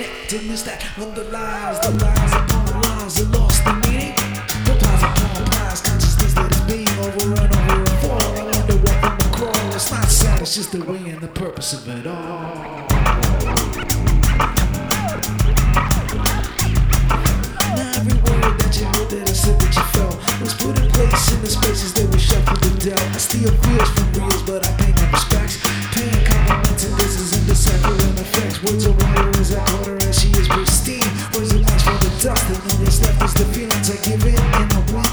interconnectedness that underlies the lies upon lies, the lost the meaning. The upon plies, consciousness that is being overrun over and fall. I wonder what the crawl. It's not sad, it's just the way and the purpose of it all.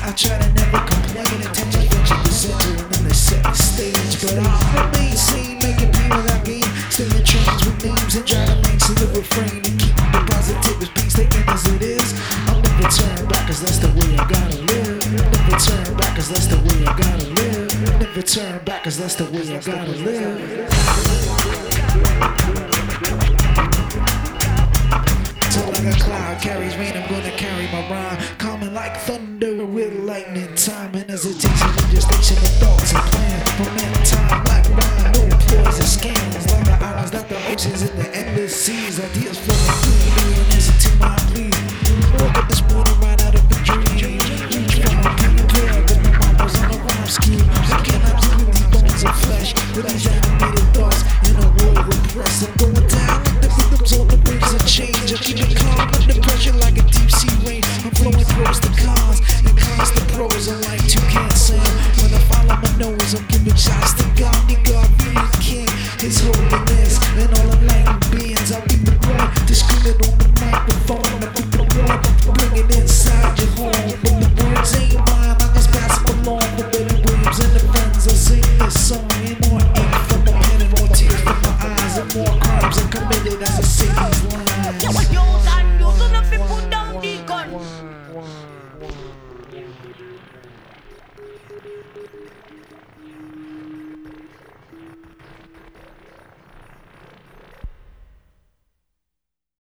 I try to never complain. Attention, venture the center, and then they set the stage. But I remain sane, making pain without gain. Singing trains with names and try to maintain the refrain and keep the positive as painstaking as it is. I'll never turn back, cause that's the way I gotta live. Never turn back, cause that's the way I gotta live. Never turn back, cause that's the way I gotta live. Like a cloud carries rain, I'm gonna carry my rhyme. Coming like thunder with lightning, time and hesitation, and gestation of thoughts and plans. Moment time like wine, no ploys and scams. Like the islands, not the oceans and the endless seas. Ideas flowing through me and answer to my plea. Woke up this morning right out of a dream. Reach for my and prayer, cause my mom was on a rhyme scheme. Looking up to these bones of flesh, with these animated nose, I'm giving shots